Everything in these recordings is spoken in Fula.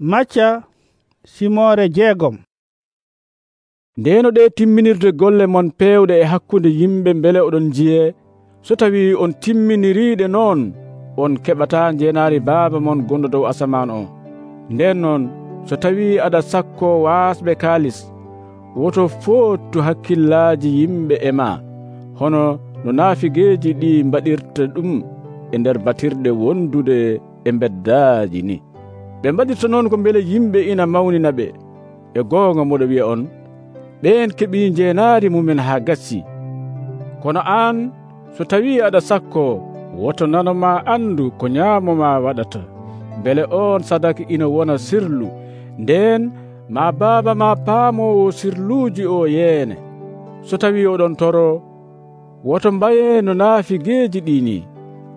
macca simore jeegom. Ndeno ɗe timminirde golle mon pewɗe e hakkunde yimɓe beele oɗon jiye so tawi on timminiriɗe noon on keɓata njenari baaba mon gonɗo dow asaman o. Nden noon so tawi aɗa sakko wasɓe kalis woto fottu hakkillaji yimɓe e ma hono no naafigeeji ɗi mbaɗirta ɗum e nder batirɗe wondude e beddaji ni. ɓe mbaɗirta noon ko beele yimɓe ina mawnina ɓe e goonga moɗo wiya on ɓen keɓi jeenaari mumen haa gassi. Kono aan so tawi aɗa sakko woto nanoma anndu ko ñaamoma waɗata. Beele on sadaka ina wona sirlu. Nden ma baaba ma paamowo sirluuji o yeene. So tawi oɗon toro woto mbaye no naafi geeji ɗini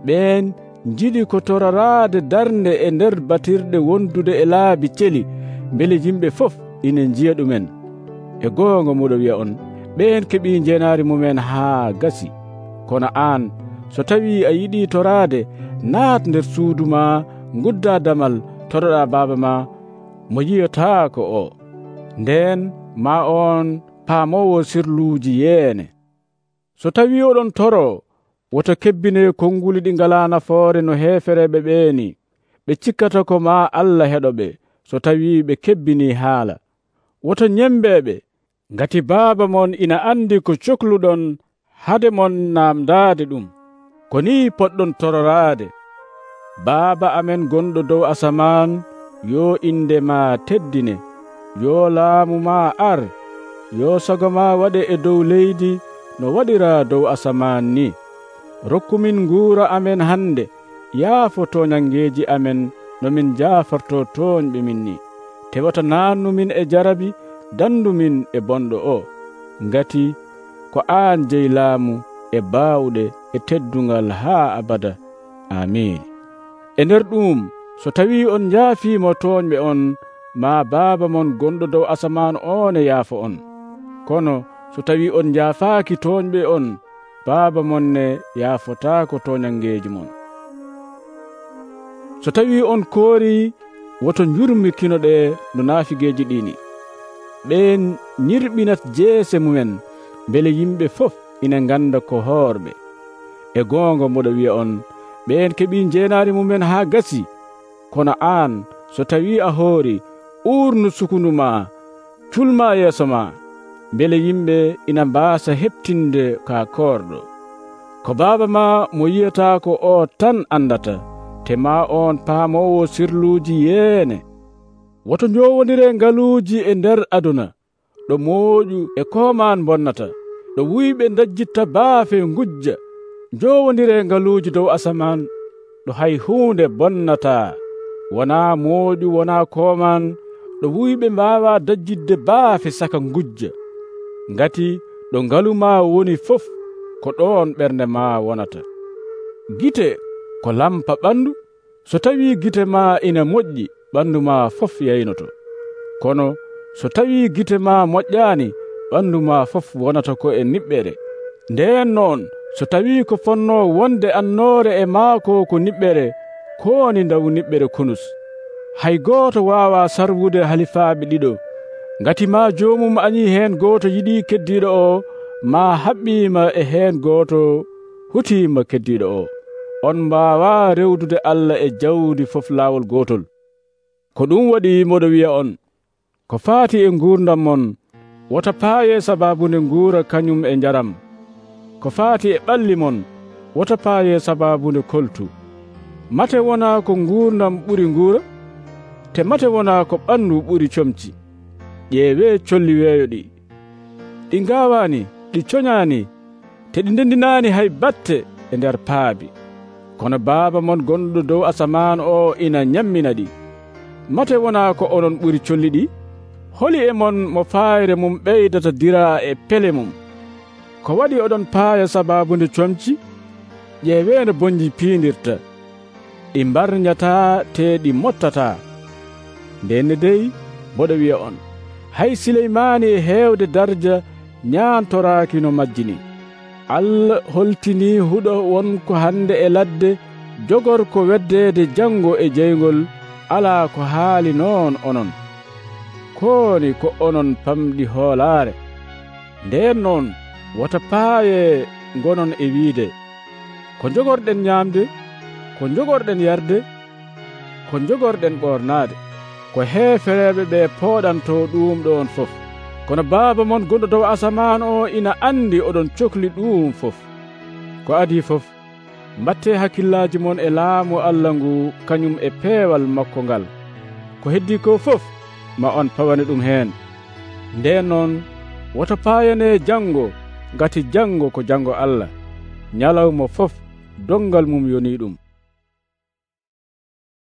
ɓen jiɗi ko toraraade darnde e nder batirɗe wondude e laabi celi mbele yimɓe fof ina njiya ɗumen. E goonga muɗo wiya on ɓen keɓi jeenaari mumen haa gasi. Kono aan so tawi a yiɗi toraade naat nder suudu ma gudda damal toroɗa baaba ma mo yiyotaako o. Nden ma on paamowo sirluuji yeene. So tawi oɗon toro woto kebbine konnguli ɗi ngala nafoore no heefereɓe ɓeeni ɓe cikkata ko ma allah heɗo ɓe so tawi ɓe kebbini haala. Woto ñembeɓe ngati baaba mon ina andi ko cohluɗon hade mon namdaade ɗum ko ni poɗɗon tororaade. Baaba amen gonɗo dow asaman yo inde ma teddine yo laamu ma ar yo sago ma waɗe e dow leydi no waɗira dow asaman ni. rokkumin nguura amen hannde yaafo nyangeeji amen no min jaaforto toñɓe min ni tewata naannumin e jarabi dandumin e bonɗo o. Ngati ko aan jeyi laamu e baawɗe e teddungal haa abada. Amin. E nder ɗum so tawi on jaafiimo toñɓe on ma baaba mon gonɗo dow asaman on e yaafo on. Kono so tawi on jaafaaki toñɓe on baaba mon ne yaafotaako toñangeji mon. So tawi on koori woto jurmikinoɗe no naafigeeji ɗini ɓen ñirɓinat jeese mumen beele yimɓe fof ina ganda ko hoorɓe. E goonga mboɗo wiya on ɓen keɓi jeenaari mumen haa gasi kono aan so tawi a hoori uurnu sukundu ma culma yeeso ma beele yimɓe ina mbaasa heɓtinde ka koorɗo. Ko baaba ma mo yiyata ko o tan andata te ma on paamowo sirluuji yeene. Woto njowondire ngaluuji e nder aduna ɗo mooƴu e koman bonnata ɗo wuyɓe dajjitta baafe ngujja. Njowondire ngaluuji dow asaman ɗo hay huunde bonnata. Wona mooƴu wona koman ɗo wuyɓe mbaawa dajjidde baafe saka ngujja. ngati ɗo ngalu ma woni fof ko ɗon ɓernde ma wonata. Gite ko lampa ɓandu so tawi gite ma ina moƴƴi ɓandu ma fof yaynoto. Kono so tawi gite ma moƴƴani ɓandu ma fof wonata ko e niɓɓere nden noon so tawi ko fonno wonde annore e maako ko niɓɓere kowoni ndaw niɓɓere konus hay gooto wawa sarwude halifaaɓe ɗiɗo ngati ma jomum ani hen goto yiɗi keddiɗo o ma haɓɓima e hen goto hutima keddiɗo o. On mbawa rewdude allah e jawdi fof lawol gotol. Ko ɗum waɗi moɗo wiya on ko faati e gurdam mon wota paaye sababude guura kañum e jaram ko faati e ɓalli mon wota paaye sababude koltu. Mate wona ko gurdam ɓuri guura te mate wona ko ɓandu ɓuri comci. ƴeewe colli weeyo ɗi. Ɗi gawani ɗi coñani te ɗi ndendinani hay batte e nder paabi. Kono baaba mon gonɗo dow asaman o ina ñammina ɗi. Mate wona ko onon ɓuri colli ɗi? Holi e mon mo fayre mum ɓeydata dira e pele mum. Ko waɗi oɗon paaya sababude comci? Ƴeeweende bonji piindirta. Ɗi mbarñata te ɗi mottata ndenne dey mboɗo wiya on. hay sileymani e heewde darja ñaantoraaki no majjini allah holtini huɗo wonko hannde e ladde jogor ko weddeede janngo e jeyngol alaa ko haali noon onon. Kooni ko onon pamɗi hoolaare. Ndeen noon wota paaye gonon e wiide. Ko jogorɗen ñaamde ko jogorɗen yarde ko jogorɗen ɓornaade ko heefereɓe ɓe pooɗanto ɗum ɗon fof. Kono baaba mon gonɗo dow asaman o ina andi oɗon cohli ɗum fof. Ko adi fof mbatte hakkillaji mon e laamu allah ngu kañum e peewal makko ngal. Ko heddi ko fof ma on pawane ɗum heen. Nden noon woto paayane janngo ngati janngo ko janngo allah. Ñalawma fof dongal mum yoni ɗum.